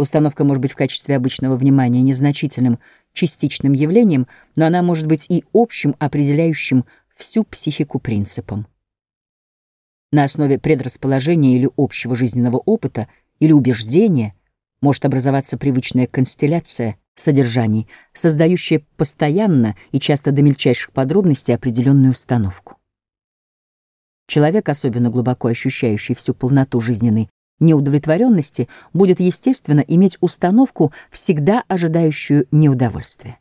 Установка может быть в качестве обычного внимания незначительным частичным явлением, но она может быть и общим, определяющим всю психику принципом. На основе предрасположения или общего жизненного опыта или убеждения может образоваться привычная констелляция содержаний, создающая постоянно и часто до мельчайших подробностей определенную установку. Человек, особенно глубоко ощущающий всю полноту жизненной неудовлетворенности, будет, естественно, иметь установку, всегда ожидающую неудовольствия.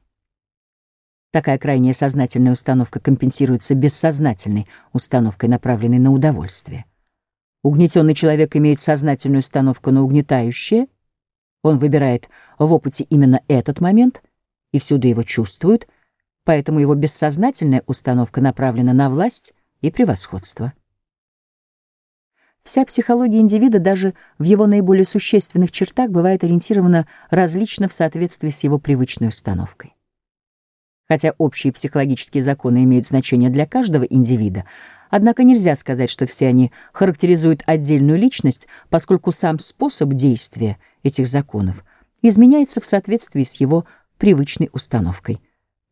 Такая крайняя сознательная установка компенсируется бессознательной установкой, направленной на удовольствие. Угнетенный человек имеет сознательную установку на угнетающее, он выбирает в опыте именно этот момент и всюду его чувствует, поэтому его бессознательная установка направлена на власть и превосходство. Вся психология индивида даже в его наиболее существенных чертах бывает ориентирована различно в соответствии с его привычной установкой. Хотя общие психологические законы имеют значение для каждого индивида, однако нельзя сказать, что все они характеризуют отдельную личность, поскольку сам способ действия этих законов изменяется в соответствии с его привычной установкой.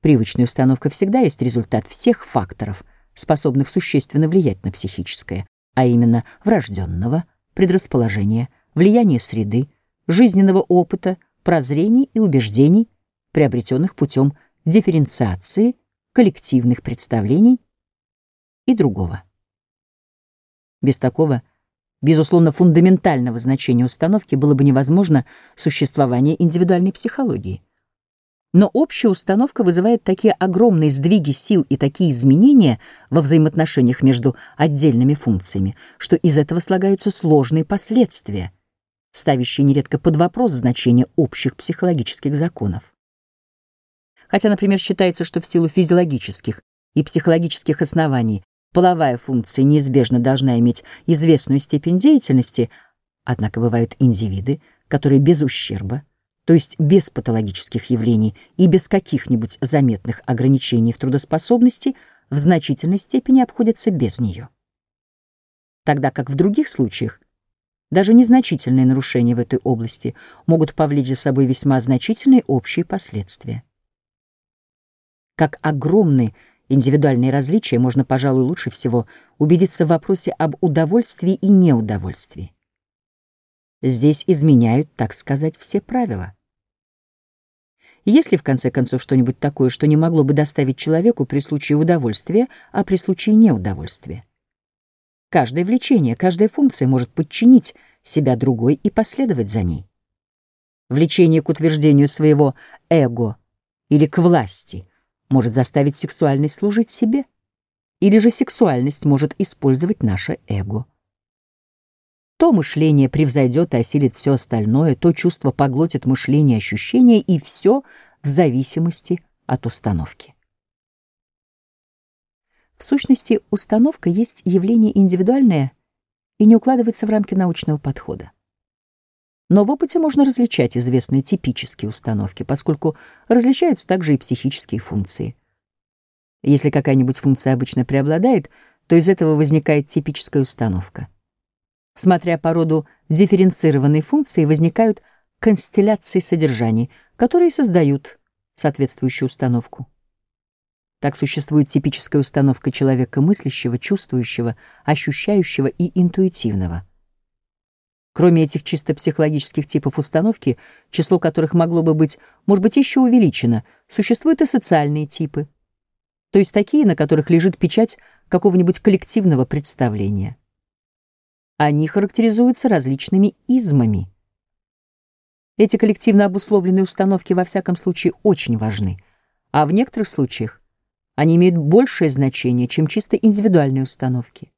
Привычная установка всегда есть результат всех факторов, способных существенно влиять на психическое, а именно врожденного, предрасположения, влияния среды, жизненного опыта, прозрений и убеждений, приобретенных путем дифференциации, коллективных представлений и другого. Без такого, безусловно, фундаментального значения установки было бы невозможно существование индивидуальной психологии. Но общая установка вызывает такие огромные сдвиги сил и такие изменения во взаимоотношениях между отдельными функциями, что из этого слагаются сложные последствия, ставящие нередко под вопрос значение общих психологических законов. Хотя, например, считается, что в силу физиологических и психологических оснований половая функция неизбежно должна иметь известную степень деятельности, однако бывают индивиды, которые без ущерба то есть без патологических явлений и без каких-нибудь заметных ограничений в трудоспособности, в значительной степени обходятся без нее. Тогда как в других случаях даже незначительные нарушения в этой области могут повлечь за собой весьма значительные общие последствия. Как огромны индивидуальные различия, можно, пожалуй, лучше всего убедиться в вопросе об удовольствии и неудовольствии. Здесь изменяют, так сказать, все правила. Есть ли в конце концов что-нибудь такое, что не могло бы доставить человеку при случае удовольствия, а при случае неудовольствия? Каждое влечение, каждая функция может подчинить себя другой и последовать за ней. Влечение к утверждению своего эго или к власти может заставить сексуальность служить себе, или же сексуальность может использовать наше эго. То мышление превзойдет и осилит все остальное, то чувство поглотит мышление и ощущения, и все в зависимости от установки. В сущности, установка есть явление индивидуальное и не укладывается в рамки научного подхода. Но в опыте можно различать известные типические установки, поскольку различаются также и психические функции. Если какая-нибудь функция обычно преобладает, то из этого возникает типическая установка. Смотря по роду дифференцированной функции, возникают констелляции содержаний, которые создают соответствующую установку. Так существует типическая установка человека мыслящего, чувствующего, ощущающего и интуитивного. Кроме этих чисто психологических типов установки, число которых могло бы быть, может быть, еще увеличено, существуют и социальные типы, то есть такие, на которых лежит печать какого-нибудь коллективного представления. Они характеризуются различными измами. Эти коллективно обусловленные установки во всяком случае очень важны, а в некоторых случаях они имеют большее значение, чем чисто индивидуальные установки.